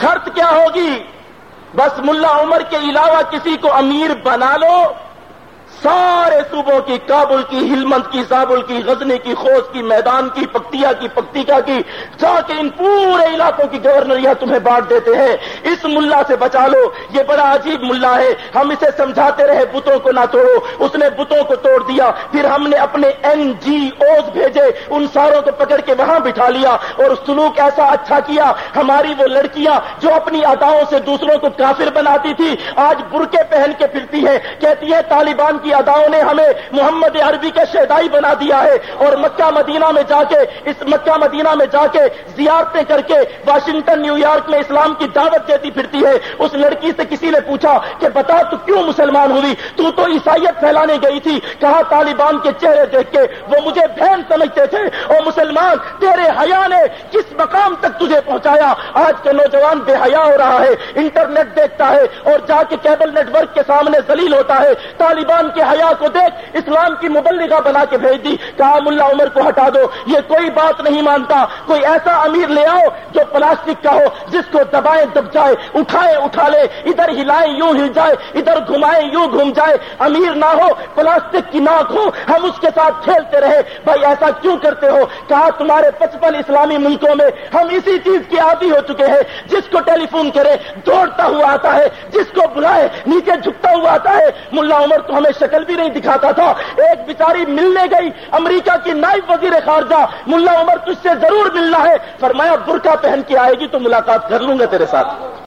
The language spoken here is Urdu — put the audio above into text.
شرط کیا ہوگی؟ بس ملا عمر کے علاوہ کسی کو امیر بنا لو سارے صوبوں کی، کابل کی، ہلمند کی، زابل کی، غزنی کی خوش کی، میدان کی، پکتیا کی، پکتیکا کی، جا کے ان پورے علاقوں کی گورنریاں تمہیں بانٹ دیتے ہیں۔ اس ملا سے بچا لو۔ یہ بڑا عجیب ملا ہے۔ ہم اسے سمجھاتے رہے، بتوں کو نہ توڑو۔ اس نے بتوں کو توڑ دیا۔ پھر ہم نے اپنے این جی اوز بھیجے۔ ان ساروں کو پکڑ کے وہاں بٹھا لیا۔ اور سلوک ایسا اچھا کیا۔ ہماری وہ لڑکیاں جو اپنی اداؤں سے دوسروں کو کافر بناتی تھی، آج برقے پہن کے پھرتی ہے کہتی ہے طالبان کی کی اداؤں نے ہمیں محمد عربی کے شہدائی بنا دیا ہے اور مکہ مدینہ میں جا کے اس مکہ مدینہ میں جا کے زیارتیں کر کے واشنگٹن، نیو یارک میں اسلام کی دعوت دیتی پھرتی ہے۔ اس لڑکی سے کسی نے پوچھا کہ بتا تو کیوں مسلمان ہوئی؟ تو تو عیسائیت پھیلانے گئی تھی۔ کہا، طالبان کے چہرے دیکھ کے وہ مجھے بہن سمجھتے تھے۔ اور مسلمان، تیرے حیا نے تک تجھے پہنچایا۔ آج کے نوجوان بے حیا ہو رہا ہے، انٹرنیٹ دیکھتا ہے اور جا کے کیبل نیٹ ورک کے سامنے زلیل ہوتا ہے۔ طالبان کے حیا کو دیکھ، اسلام کی مبلغہ بنا کے بھیج دی۔ کہا ملا عمر کو ہٹا دو۔ یہ کوئی بات نہیں مانتا۔ کوئی ایسا امیر لے آؤ جو پلاسٹک کا ہو، جس کو دبائے دب جائے اٹھائے اٹھا لے۔ ادھر ہلائے یوں ہل جائے، ادھر گھمائے یوں گھوم جائے۔ امیر نہ ہو، پلاسٹک کی ناک ہو، ہم اس کے ساتھ کھیلتے رہے۔ بھائی ایسا کیوں کرتے ہو؟ کہا تمہارے پچپن اسلامی ملکوں میں ہم اس اسی چیز کے عادی ہو چکے ہیں، جس کو ٹیلی فون کرے، دوڑتا ہوا آتا ہے، جس کو بلائے، نیچے جھکتا ہوا آتا ہے۔ ملا عمر تو ہمیں شکل بھی نہیں دکھاتا تھا۔ ایک بیچاری ملنے گئی، امریکہ کی نائب وزیر خارجہ۔ ملا عمر، تجھ سے ضرور ملنا ہے۔ فرمایا، برقع پہن کے آئے گی تو ملاقات کر لوں گا تیرے ساتھ۔